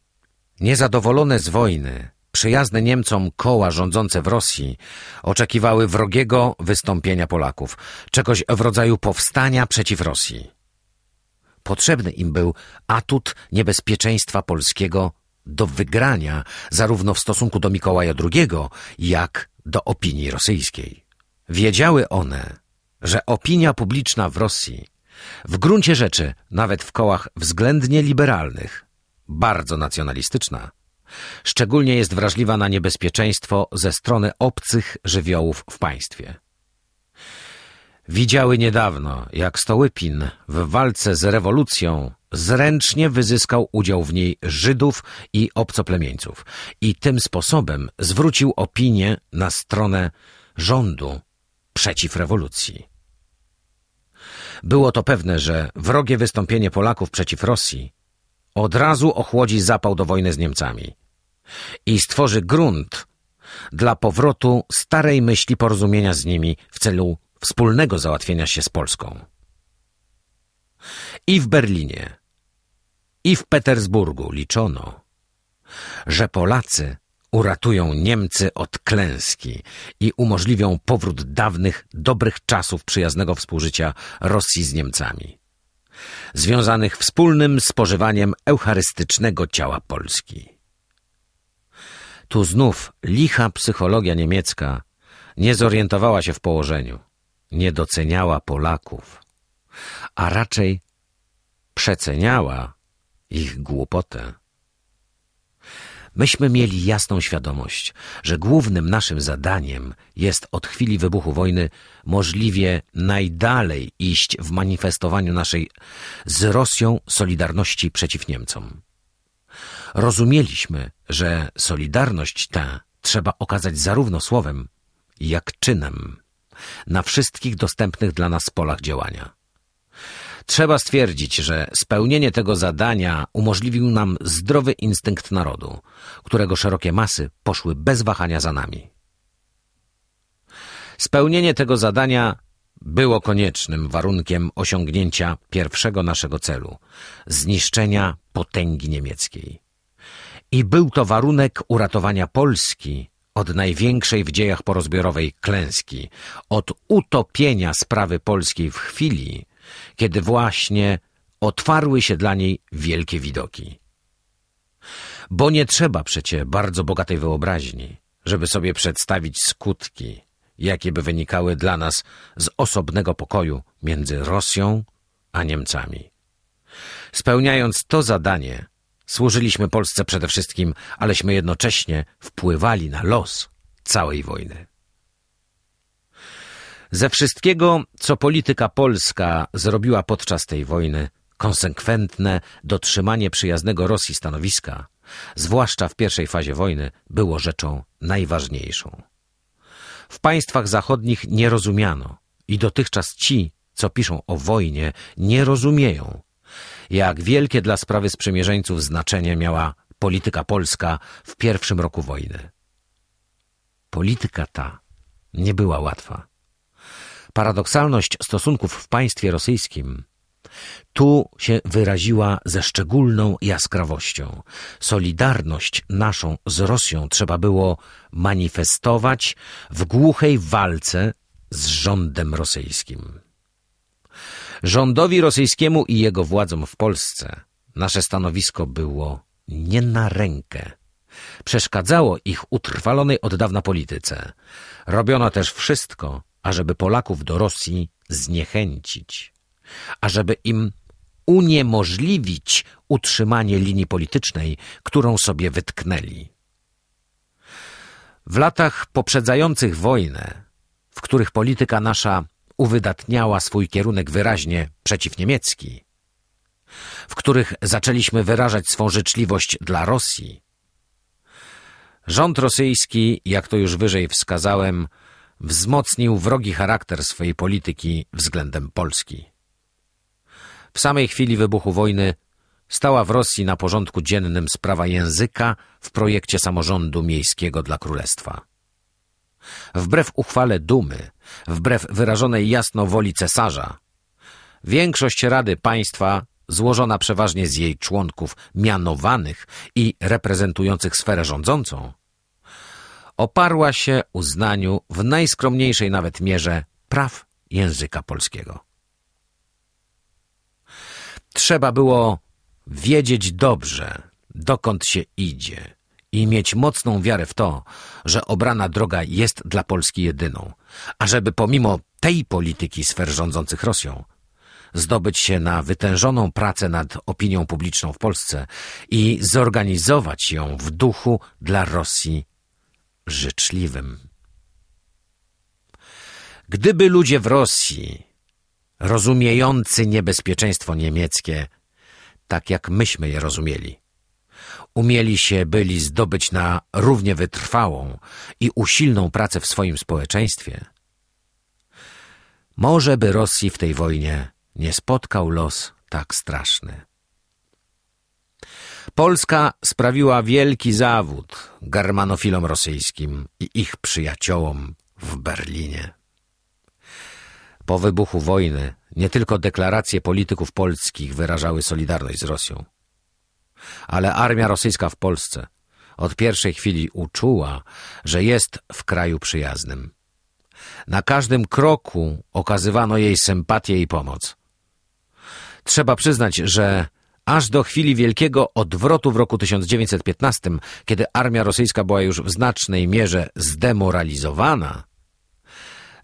Niezadowolone z wojny, przyjazne Niemcom koła rządzące w Rosji oczekiwały wrogiego wystąpienia Polaków, czegoś w rodzaju powstania przeciw Rosji. Potrzebny im był atut niebezpieczeństwa polskiego do wygrania zarówno w stosunku do Mikołaja II, jak do opinii rosyjskiej. Wiedziały one, że opinia publiczna w Rosji, w gruncie rzeczy nawet w kołach względnie liberalnych, bardzo nacjonalistyczna, szczególnie jest wrażliwa na niebezpieczeństwo ze strony obcych żywiołów w państwie. Widziały niedawno, jak Stołypin w walce z rewolucją zręcznie wyzyskał udział w niej Żydów i obcoplemieńców i tym sposobem zwrócił opinię na stronę rządu przeciw rewolucji. Było to pewne, że wrogie wystąpienie Polaków przeciw Rosji od razu ochłodzi zapał do wojny z Niemcami i stworzy grunt dla powrotu starej myśli porozumienia z nimi w celu wspólnego załatwienia się z Polską. I w Berlinie, i w Petersburgu liczono, że Polacy uratują Niemcy od klęski i umożliwią powrót dawnych, dobrych czasów przyjaznego współżycia Rosji z Niemcami, związanych wspólnym spożywaniem eucharystycznego ciała Polski. Tu znów licha psychologia niemiecka nie zorientowała się w położeniu, nie doceniała Polaków, a raczej przeceniała ich głupotę. Myśmy mieli jasną świadomość, że głównym naszym zadaniem jest od chwili wybuchu wojny możliwie najdalej iść w manifestowaniu naszej z Rosją solidarności przeciw Niemcom. Rozumieliśmy, że solidarność tę trzeba okazać zarówno słowem, jak czynem na wszystkich dostępnych dla nas polach działania. Trzeba stwierdzić, że spełnienie tego zadania umożliwił nam zdrowy instynkt narodu, którego szerokie masy poszły bez wahania za nami. Spełnienie tego zadania było koniecznym warunkiem osiągnięcia pierwszego naszego celu zniszczenia potęgi niemieckiej. I był to warunek uratowania Polski od największej w dziejach porozbiorowej klęski, od utopienia sprawy polskiej w chwili, kiedy właśnie otwarły się dla niej wielkie widoki. Bo nie trzeba przecie bardzo bogatej wyobraźni, żeby sobie przedstawić skutki, jakie by wynikały dla nas z osobnego pokoju między Rosją a Niemcami. Spełniając to zadanie, służyliśmy Polsce przede wszystkim, aleśmy jednocześnie wpływali na los całej wojny. Ze wszystkiego, co polityka polska zrobiła podczas tej wojny, konsekwentne dotrzymanie przyjaznego Rosji stanowiska, zwłaszcza w pierwszej fazie wojny, było rzeczą najważniejszą. W państwach zachodnich nie rozumiano i dotychczas ci, co piszą o wojnie, nie rozumieją, jak wielkie dla sprawy sprzymierzeńców znaczenie miała polityka polska w pierwszym roku wojny. Polityka ta nie była łatwa. Paradoksalność stosunków w państwie rosyjskim tu się wyraziła ze szczególną jaskrawością. Solidarność naszą z Rosją trzeba było manifestować w głuchej walce z rządem rosyjskim. Rządowi rosyjskiemu i jego władzom w Polsce nasze stanowisko było nie na rękę. Przeszkadzało ich utrwalonej od dawna polityce. Robiono też wszystko, ażeby Polaków do Rosji zniechęcić, ażeby im uniemożliwić utrzymanie linii politycznej, którą sobie wytknęli. W latach poprzedzających wojnę, w których polityka nasza uwydatniała swój kierunek wyraźnie przeciwniemiecki, w których zaczęliśmy wyrażać swą życzliwość dla Rosji, rząd rosyjski, jak to już wyżej wskazałem, wzmocnił wrogi charakter swojej polityki względem Polski. W samej chwili wybuchu wojny stała w Rosji na porządku dziennym sprawa języka w projekcie samorządu miejskiego dla królestwa. Wbrew uchwale Dumy, wbrew wyrażonej jasno woli cesarza, większość Rady Państwa, złożona przeważnie z jej członków mianowanych i reprezentujących sferę rządzącą, oparła się uznaniu w najskromniejszej nawet mierze praw języka polskiego. Trzeba było wiedzieć dobrze, dokąd się idzie i mieć mocną wiarę w to, że obrana droga jest dla Polski jedyną, ażeby pomimo tej polityki sfer rządzących Rosją zdobyć się na wytężoną pracę nad opinią publiczną w Polsce i zorganizować ją w duchu dla Rosji życzliwym. Gdyby ludzie w Rosji rozumiejący niebezpieczeństwo niemieckie, tak jak myśmy je rozumieli. Umieli się byli zdobyć na równie wytrwałą i usilną pracę w swoim społeczeństwie. Może by Rosji w tej wojnie nie spotkał los tak straszny. Polska sprawiła wielki zawód germanofilom rosyjskim i ich przyjaciołom w Berlinie. Po wybuchu wojny nie tylko deklaracje polityków polskich wyrażały solidarność z Rosją, ale armia rosyjska w Polsce od pierwszej chwili uczuła, że jest w kraju przyjaznym. Na każdym kroku okazywano jej sympatię i pomoc. Trzeba przyznać, że aż do chwili wielkiego odwrotu w roku 1915, kiedy armia rosyjska była już w znacznej mierze zdemoralizowana,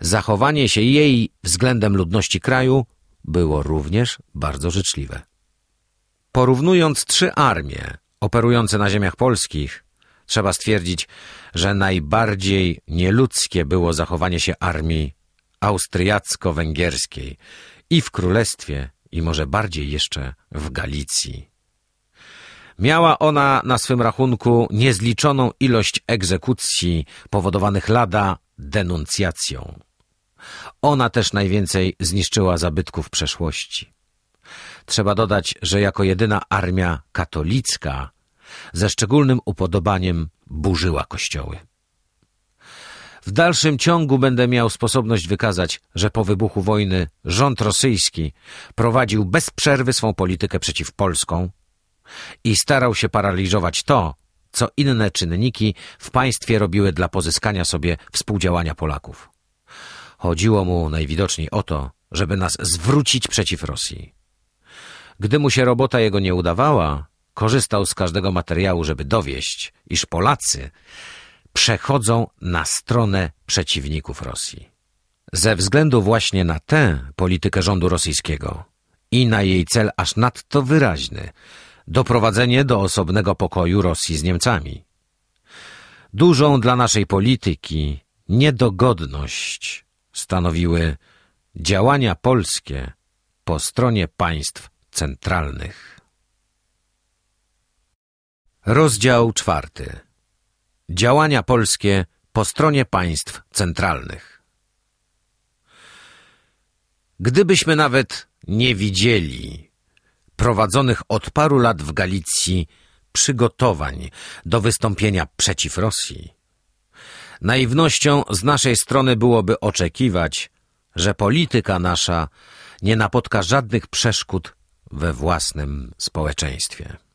zachowanie się jej względem ludności kraju było również bardzo życzliwe. Porównując trzy armie operujące na ziemiach polskich, trzeba stwierdzić, że najbardziej nieludzkie było zachowanie się armii austriacko-węgierskiej i w Królestwie, i może bardziej jeszcze w Galicji. Miała ona na swym rachunku niezliczoną ilość egzekucji powodowanych lada denuncjacją. Ona też najwięcej zniszczyła zabytków przeszłości. Trzeba dodać, że jako jedyna armia katolicka ze szczególnym upodobaniem burzyła kościoły. W dalszym ciągu będę miał sposobność wykazać, że po wybuchu wojny rząd rosyjski prowadził bez przerwy swą politykę przeciw Polską i starał się paraliżować to, co inne czynniki w państwie robiły dla pozyskania sobie współdziałania Polaków. Chodziło mu najwidoczniej o to, żeby nas zwrócić przeciw Rosji. Gdy mu się robota jego nie udawała, korzystał z każdego materiału, żeby dowieść, iż Polacy przechodzą na stronę przeciwników Rosji. Ze względu właśnie na tę politykę rządu rosyjskiego i na jej cel aż nadto wyraźny doprowadzenie do osobnego pokoju Rosji z Niemcami. Dużą dla naszej polityki niedogodność stanowiły działania polskie po stronie państw centralnych. Rozdział czwarty. Działania polskie po stronie państw centralnych. Gdybyśmy nawet nie widzieli prowadzonych od paru lat w Galicji przygotowań do wystąpienia przeciw Rosji, naiwnością z naszej strony byłoby oczekiwać, że polityka nasza nie napotka żadnych przeszkód we własnym społeczeństwie.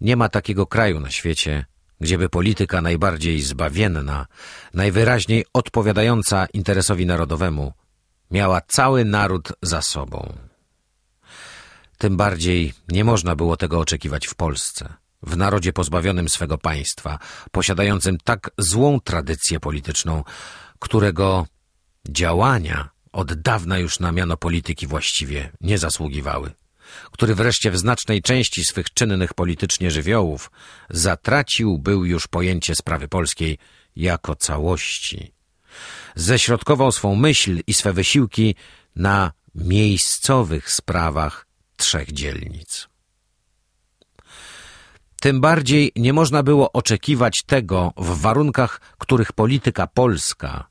Nie ma takiego kraju na świecie, gdzieby polityka najbardziej zbawienna, najwyraźniej odpowiadająca interesowi narodowemu, miała cały naród za sobą. Tym bardziej nie można było tego oczekiwać w Polsce, w narodzie pozbawionym swego państwa, posiadającym tak złą tradycję polityczną, którego działania od dawna już na miano polityki właściwie nie zasługiwały, który wreszcie w znacznej części swych czynnych politycznie żywiołów zatracił był już pojęcie sprawy polskiej jako całości. Ześrodkował swą myśl i swe wysiłki na miejscowych sprawach trzech dzielnic. Tym bardziej nie można było oczekiwać tego w warunkach, których polityka polska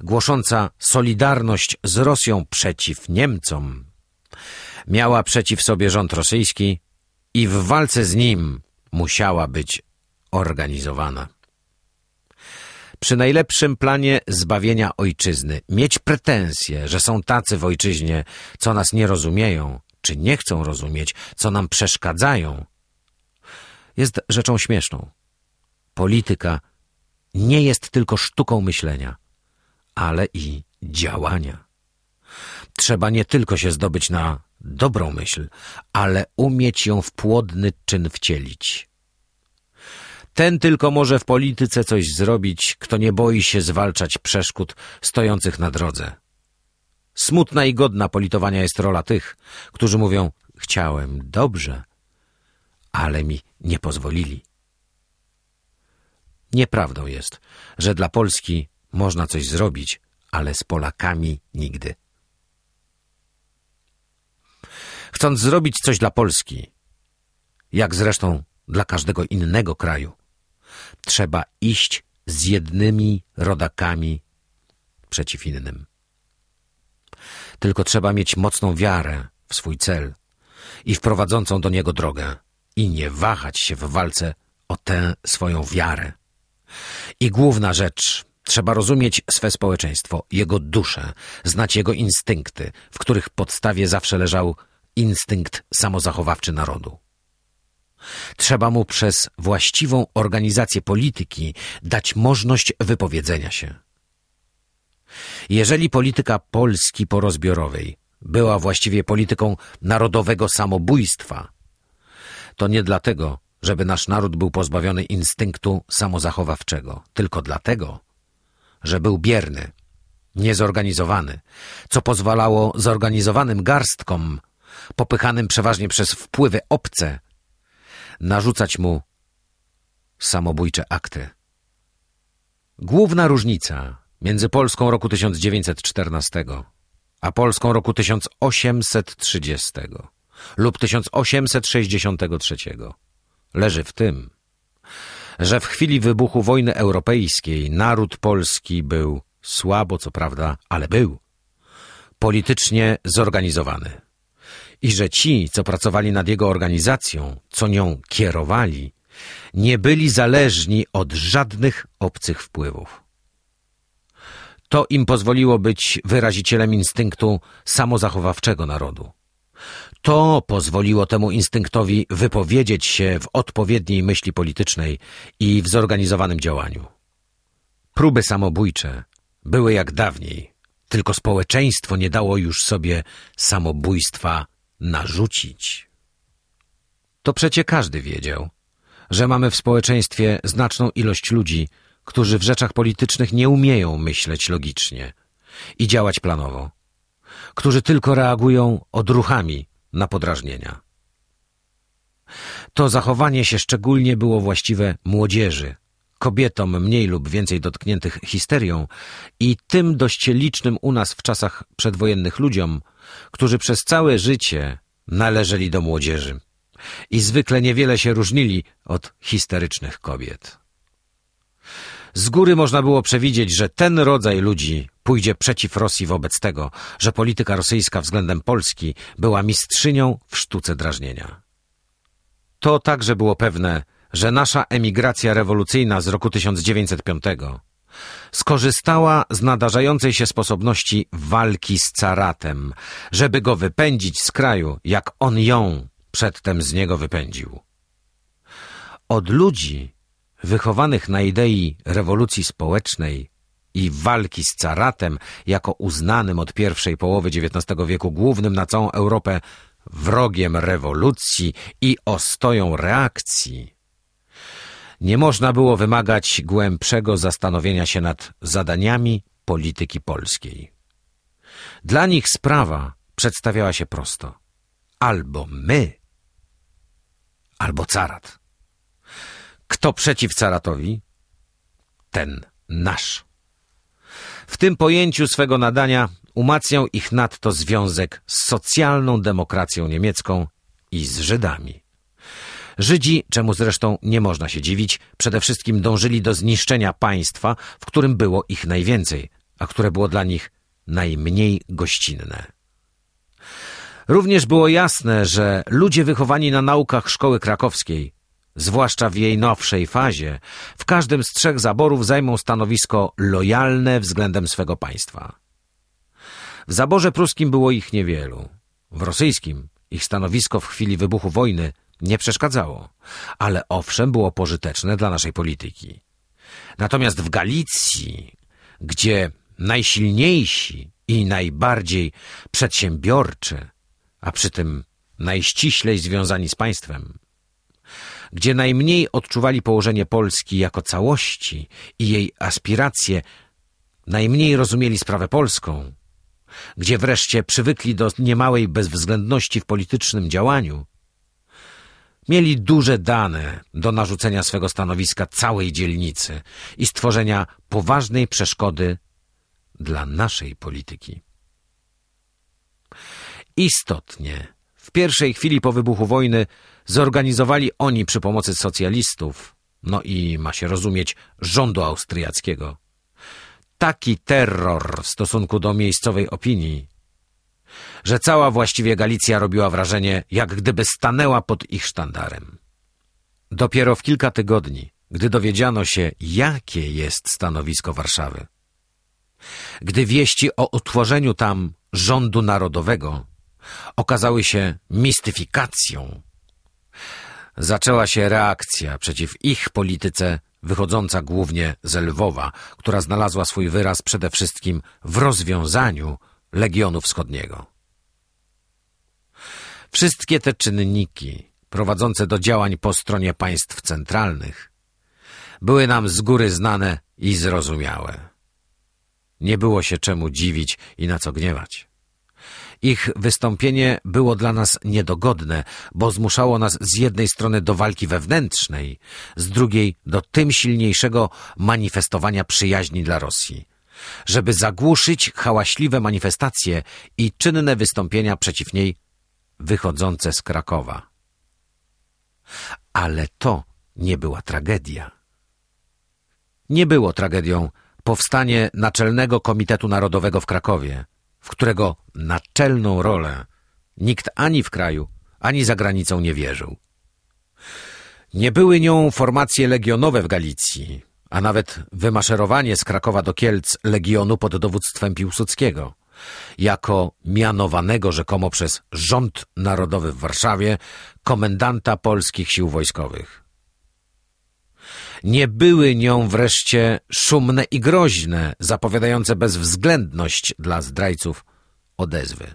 głosząca solidarność z Rosją przeciw Niemcom, miała przeciw sobie rząd rosyjski i w walce z nim musiała być organizowana. Przy najlepszym planie zbawienia ojczyzny mieć pretensje, że są tacy w ojczyźnie, co nas nie rozumieją, czy nie chcą rozumieć, co nam przeszkadzają, jest rzeczą śmieszną. Polityka nie jest tylko sztuką myślenia ale i działania. Trzeba nie tylko się zdobyć na dobrą myśl, ale umieć ją w płodny czyn wcielić. Ten tylko może w polityce coś zrobić, kto nie boi się zwalczać przeszkód stojących na drodze. Smutna i godna politowania jest rola tych, którzy mówią chciałem dobrze, ale mi nie pozwolili. Nieprawdą jest, że dla Polski można coś zrobić, ale z Polakami nigdy. Chcąc zrobić coś dla Polski, jak zresztą dla każdego innego kraju, trzeba iść z jednymi rodakami przeciw innym. Tylko trzeba mieć mocną wiarę w swój cel i w prowadzącą do niego drogę i nie wahać się w walce o tę swoją wiarę. I główna rzecz, Trzeba rozumieć swe społeczeństwo, jego duszę, znać jego instynkty, w których podstawie zawsze leżał instynkt samozachowawczy narodu. Trzeba mu przez właściwą organizację polityki dać możliwość wypowiedzenia się. Jeżeli polityka Polski porozbiorowej była właściwie polityką narodowego samobójstwa, to nie dlatego, żeby nasz naród był pozbawiony instynktu samozachowawczego, tylko dlatego, że był bierny, niezorganizowany, co pozwalało zorganizowanym garstkom, popychanym przeważnie przez wpływy obce, narzucać mu samobójcze akty. Główna różnica między Polską roku 1914 a Polską roku 1830 lub 1863 leży w tym, że w chwili wybuchu wojny europejskiej naród polski był słabo, co prawda, ale był politycznie zorganizowany. I że ci, co pracowali nad jego organizacją, co nią kierowali, nie byli zależni od żadnych obcych wpływów. To im pozwoliło być wyrazicielem instynktu samozachowawczego narodu. To pozwoliło temu instynktowi wypowiedzieć się w odpowiedniej myśli politycznej i w zorganizowanym działaniu. Próby samobójcze były jak dawniej, tylko społeczeństwo nie dało już sobie samobójstwa narzucić. To przecie każdy wiedział, że mamy w społeczeństwie znaczną ilość ludzi, którzy w rzeczach politycznych nie umieją myśleć logicznie i działać planowo, którzy tylko reagują odruchami na podrażnienia. To zachowanie się szczególnie było właściwe młodzieży, kobietom mniej lub więcej dotkniętych histerią i tym dość licznym u nas w czasach przedwojennych ludziom, którzy przez całe życie należeli do młodzieży i zwykle niewiele się różnili od histerycznych kobiet. Z góry można było przewidzieć, że ten rodzaj ludzi pójdzie przeciw Rosji wobec tego, że polityka rosyjska względem Polski była mistrzynią w sztuce drażnienia. To także było pewne, że nasza emigracja rewolucyjna z roku 1905 skorzystała z nadarzającej się sposobności walki z caratem, żeby go wypędzić z kraju, jak on ją przedtem z niego wypędził. Od ludzi wychowanych na idei rewolucji społecznej i walki z caratem jako uznanym od pierwszej połowy XIX wieku głównym na całą Europę wrogiem rewolucji i ostoją reakcji, nie można było wymagać głębszego zastanowienia się nad zadaniami polityki polskiej. Dla nich sprawa przedstawiała się prosto. Albo my, albo carat. Kto przeciw caratowi? Ten nasz. W tym pojęciu swego nadania umacniał ich nadto związek z socjalną demokracją niemiecką i z Żydami. Żydzi, czemu zresztą nie można się dziwić, przede wszystkim dążyli do zniszczenia państwa, w którym było ich najwięcej, a które było dla nich najmniej gościnne. Również było jasne, że ludzie wychowani na naukach szkoły krakowskiej, zwłaszcza w jej nowszej fazie, w każdym z trzech zaborów zajmą stanowisko lojalne względem swego państwa. W zaborze pruskim było ich niewielu. W rosyjskim ich stanowisko w chwili wybuchu wojny nie przeszkadzało, ale owszem było pożyteczne dla naszej polityki. Natomiast w Galicji, gdzie najsilniejsi i najbardziej przedsiębiorczy, a przy tym najściślej związani z państwem, gdzie najmniej odczuwali położenie Polski jako całości i jej aspiracje, najmniej rozumieli sprawę polską, gdzie wreszcie przywykli do niemałej bezwzględności w politycznym działaniu, mieli duże dane do narzucenia swego stanowiska całej dzielnicy i stworzenia poważnej przeszkody dla naszej polityki. Istotnie, w pierwszej chwili po wybuchu wojny zorganizowali oni przy pomocy socjalistów, no i ma się rozumieć rządu austriackiego, taki terror w stosunku do miejscowej opinii, że cała właściwie Galicja robiła wrażenie, jak gdyby stanęła pod ich sztandarem. Dopiero w kilka tygodni, gdy dowiedziano się, jakie jest stanowisko Warszawy, gdy wieści o utworzeniu tam rządu narodowego okazały się mistyfikacją, zaczęła się reakcja przeciw ich polityce wychodząca głównie z Lwowa, która znalazła swój wyraz przede wszystkim w rozwiązaniu Legionu Wschodniego. Wszystkie te czynniki prowadzące do działań po stronie państw centralnych były nam z góry znane i zrozumiałe. Nie było się czemu dziwić i na co gniewać. Ich wystąpienie było dla nas niedogodne, bo zmuszało nas z jednej strony do walki wewnętrznej, z drugiej do tym silniejszego manifestowania przyjaźni dla Rosji, żeby zagłuszyć hałaśliwe manifestacje i czynne wystąpienia przeciw niej wychodzące z Krakowa. Ale to nie była tragedia. Nie było tragedią powstanie Naczelnego Komitetu Narodowego w Krakowie, w którego naczelną rolę nikt ani w kraju, ani za granicą nie wierzył. Nie były nią formacje legionowe w Galicji, a nawet wymaszerowanie z Krakowa do Kielc legionu pod dowództwem Piłsudskiego – jako mianowanego rzekomo przez rząd narodowy w Warszawie komendanta polskich sił wojskowych. Nie były nią wreszcie szumne i groźne, zapowiadające bezwzględność dla zdrajców odezwy.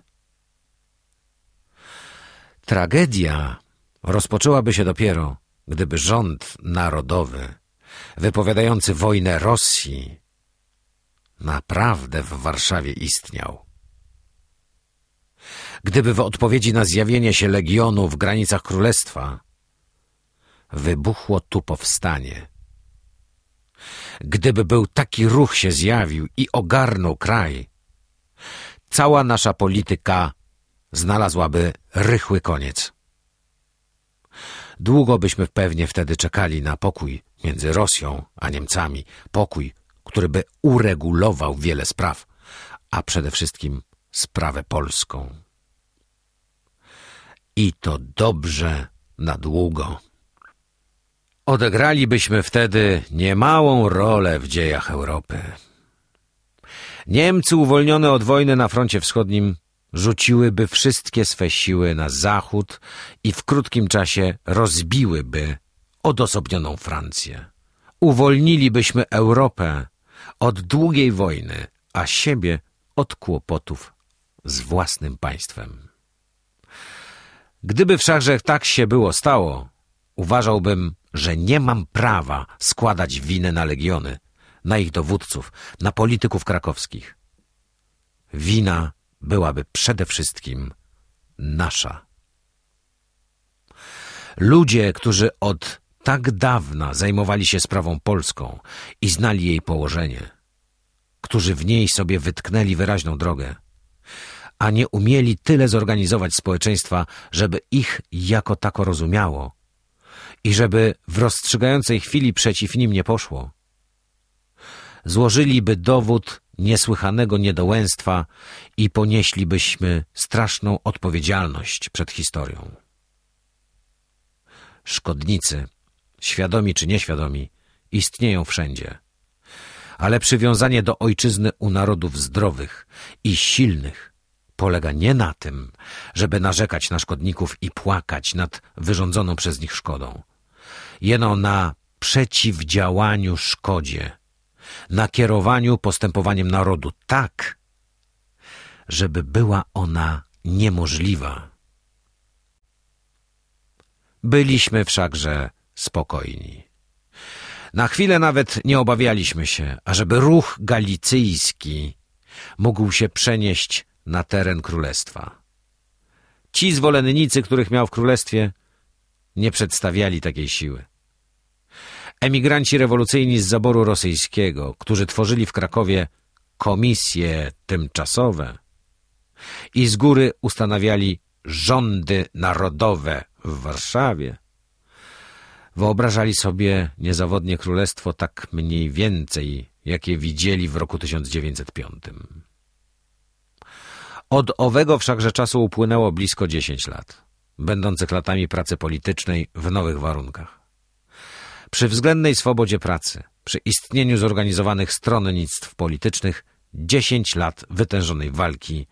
Tragedia rozpoczęłaby się dopiero, gdyby rząd narodowy, wypowiadający wojnę Rosji, naprawdę w Warszawie istniał. Gdyby w odpowiedzi na zjawienie się legionu w granicach królestwa wybuchło tu powstanie. Gdyby był taki ruch się zjawił i ogarnął kraj, cała nasza polityka znalazłaby rychły koniec. Długo byśmy pewnie wtedy czekali na pokój między Rosją a Niemcami, pokój, który by uregulował wiele spraw, a przede wszystkim sprawę polską. I to dobrze na długo. Odegralibyśmy wtedy niemałą rolę w dziejach Europy. Niemcy uwolnione od wojny na froncie wschodnim rzuciłyby wszystkie swe siły na zachód i w krótkim czasie rozbiłyby odosobnioną Francję. Uwolnilibyśmy Europę od długiej wojny, a siebie od kłopotów z własnym państwem. Gdyby wszakże tak się było stało, uważałbym, że nie mam prawa składać winy na legiony, na ich dowódców, na polityków krakowskich. Wina byłaby przede wszystkim nasza. Ludzie, którzy od tak dawna zajmowali się sprawą polską i znali jej położenie, którzy w niej sobie wytknęli wyraźną drogę, a nie umieli tyle zorganizować społeczeństwa, żeby ich jako tako rozumiało i żeby w rozstrzygającej chwili przeciw nim nie poszło. Złożyliby dowód niesłychanego niedołęstwa i ponieślibyśmy straszną odpowiedzialność przed historią. Szkodnicy, świadomi czy nieświadomi, istnieją wszędzie. Ale przywiązanie do ojczyzny u narodów zdrowych i silnych polega nie na tym, żeby narzekać na szkodników i płakać nad wyrządzoną przez nich szkodą. Jeno na przeciwdziałaniu szkodzie, na kierowaniu postępowaniem narodu tak, żeby była ona niemożliwa. Byliśmy wszakże spokojni. Na chwilę nawet nie obawialiśmy się, ażeby ruch galicyjski mógł się przenieść na teren królestwa. Ci zwolennicy, których miał w królestwie, nie przedstawiali takiej siły. Emigranci rewolucyjni z zaboru rosyjskiego, którzy tworzyli w Krakowie komisje tymczasowe i z góry ustanawiali rządy narodowe w Warszawie, wyobrażali sobie niezawodnie królestwo tak mniej więcej, jakie widzieli w roku 1905. Od owego wszakże czasu upłynęło blisko 10 lat, będących latami pracy politycznej w nowych warunkach. Przy względnej swobodzie pracy, przy istnieniu zorganizowanych stronnictw politycznych, 10 lat wytężonej walki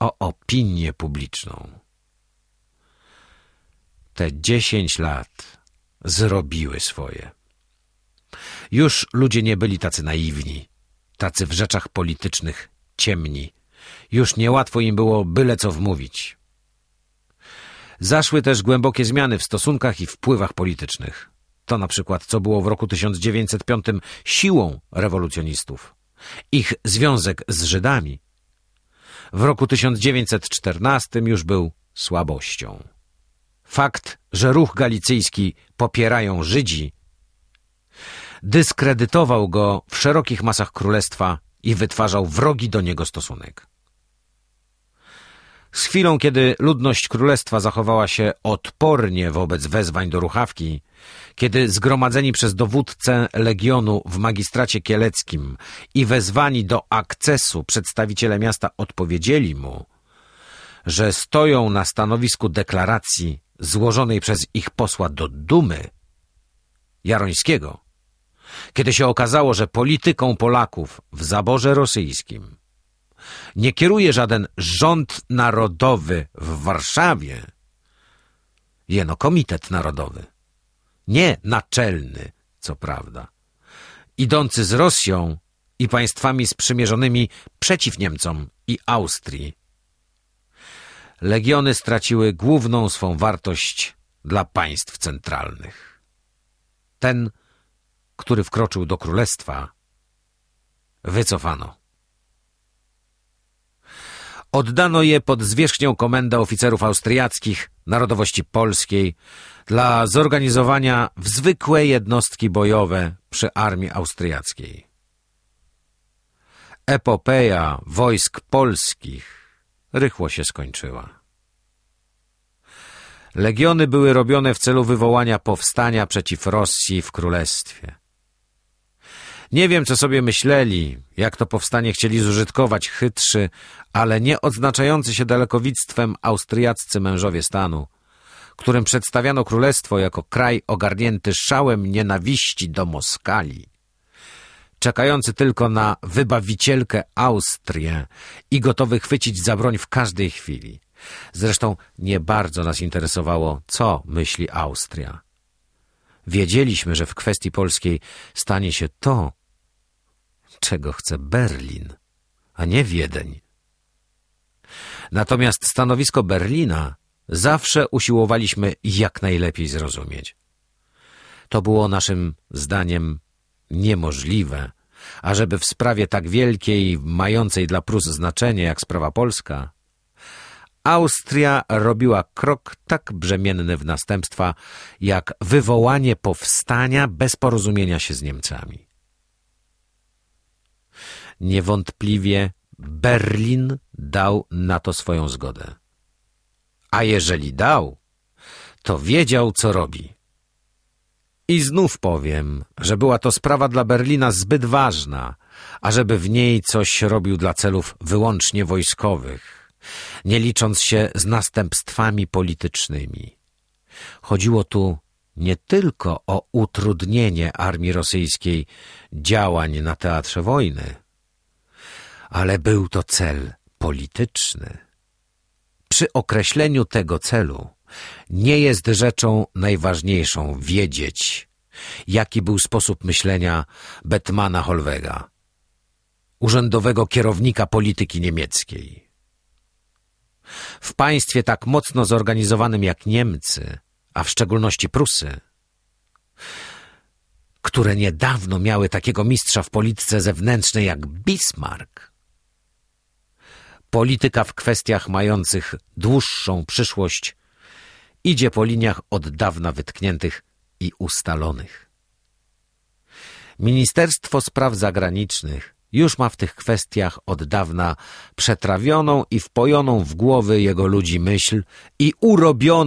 o opinię publiczną. Te 10 lat zrobiły swoje. Już ludzie nie byli tacy naiwni, tacy w rzeczach politycznych ciemni, już niełatwo im było byle co wmówić. Zaszły też głębokie zmiany w stosunkach i wpływach politycznych. To na przykład, co było w roku 1905 siłą rewolucjonistów. Ich związek z Żydami w roku 1914 już był słabością. Fakt, że ruch galicyjski popierają Żydzi, dyskredytował go w szerokich masach królestwa i wytwarzał wrogi do niego stosunek. Z chwilą, kiedy ludność królestwa zachowała się odpornie wobec wezwań do ruchawki, kiedy zgromadzeni przez dowódcę legionu w magistracie kieleckim i wezwani do akcesu przedstawiciele miasta odpowiedzieli mu, że stoją na stanowisku deklaracji złożonej przez ich posła do Dumy Jarońskiego, kiedy się okazało, że polityką Polaków w zaborze rosyjskim nie kieruje żaden rząd narodowy w Warszawie, jeno komitet narodowy. Nie naczelny, co prawda. Idący z Rosją i państwami sprzymierzonymi przeciw Niemcom i Austrii. Legiony straciły główną swą wartość dla państw centralnych. Ten, który wkroczył do królestwa, wycofano. Oddano je pod zwierzchnią komendę oficerów austriackich narodowości polskiej dla zorganizowania w zwykłe jednostki bojowe przy armii austriackiej. Epopeja wojsk polskich rychło się skończyła. Legiony były robione w celu wywołania powstania przeciw Rosji w królestwie. Nie wiem, co sobie myśleli, jak to powstanie chcieli zużytkować chytrzy, ale nie odznaczający się dalekowictwem austriaccy mężowie stanu, którym przedstawiano królestwo jako kraj ogarnięty szałem nienawiści do Moskali, czekający tylko na wybawicielkę Austrię i gotowy chwycić za broń w każdej chwili. Zresztą nie bardzo nas interesowało, co myśli Austria. Wiedzieliśmy, że w kwestii polskiej stanie się to, czego chce Berlin, a nie Wiedeń. Natomiast stanowisko Berlina zawsze usiłowaliśmy jak najlepiej zrozumieć. To było naszym zdaniem niemożliwe, ażeby w sprawie tak wielkiej, mającej dla Prus znaczenie jak sprawa polska, Austria robiła krok tak brzemienny w następstwa, jak wywołanie powstania bez porozumienia się z Niemcami. Niewątpliwie Berlin dał na to swoją zgodę. A jeżeli dał, to wiedział, co robi. I znów powiem, że była to sprawa dla Berlina zbyt ważna, ażeby w niej coś robił dla celów wyłącznie wojskowych, nie licząc się z następstwami politycznymi. Chodziło tu nie tylko o utrudnienie armii rosyjskiej działań na teatrze wojny, ale był to cel polityczny. Przy określeniu tego celu nie jest rzeczą najważniejszą wiedzieć, jaki był sposób myślenia Betmana Holwega, urzędowego kierownika polityki niemieckiej. W państwie tak mocno zorganizowanym jak Niemcy, a w szczególności Prusy, które niedawno miały takiego mistrza w polityce zewnętrznej jak Bismarck, polityka w kwestiach mających dłuższą przyszłość idzie po liniach od dawna wytkniętych i ustalonych. Ministerstwo Spraw Zagranicznych już ma w tych kwestiach od dawna przetrawioną i wpojoną w głowy jego ludzi myśl i urobioną